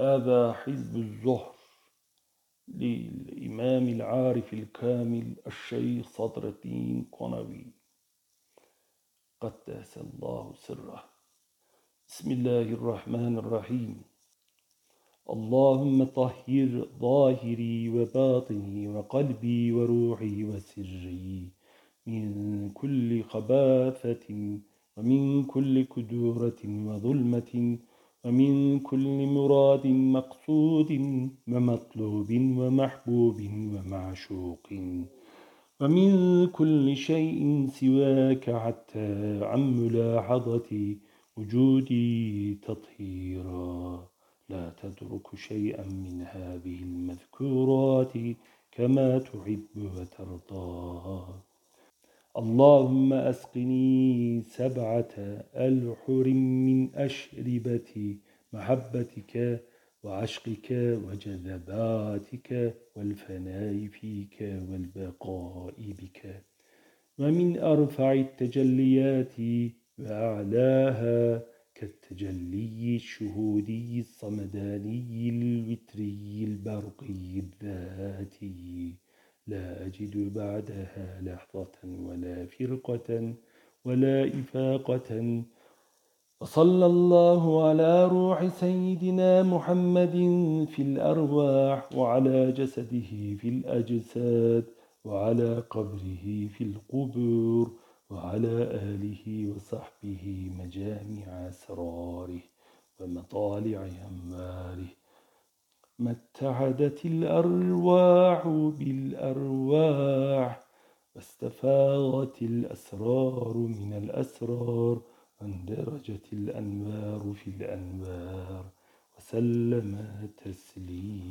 هذا حزب الزهر للإمام العارف الكامل الشيخ صدر الدين قنوي. قدس الله سره. بسم الله الرحمن الرحيم. اللهم طهر ظاهري وباطني وقلبي وروحي وسري من كل خباثة ومن كل كدورة وظلمة ومن كل مراد مقصود ومطلوب ومحبوب ومعشوق. ومن كل شيء سواك حتى عن ملاحظة وجودي تطهيرا. لا تترك شيئا من هذه المذكورات كما تحب وترضى. اللهم أسقني سبعة ألحر من أشربة محبتك وعشقك وجذباتك والفناء فيك والبقاء بك. ومن أرفع التجليات وأعلاها كالتجلي الشهودي الصمداني الوتري البرقي الذاتي. لا أجد بعدها لحظة ولا فرقة ولا إفاقة. وصلى الله على روح سيدنا محمد في الأرواح وعلى جسده في الأجساد وعلى قبره في القبور وعلى آله وصحبه مجامع أسراره ومطالع أماره ما اتحدت الأرواح بالأرواح واستفاضت الأسرار من الأسرار واندرجت الأنوار في الأنوار وسلم تسليما.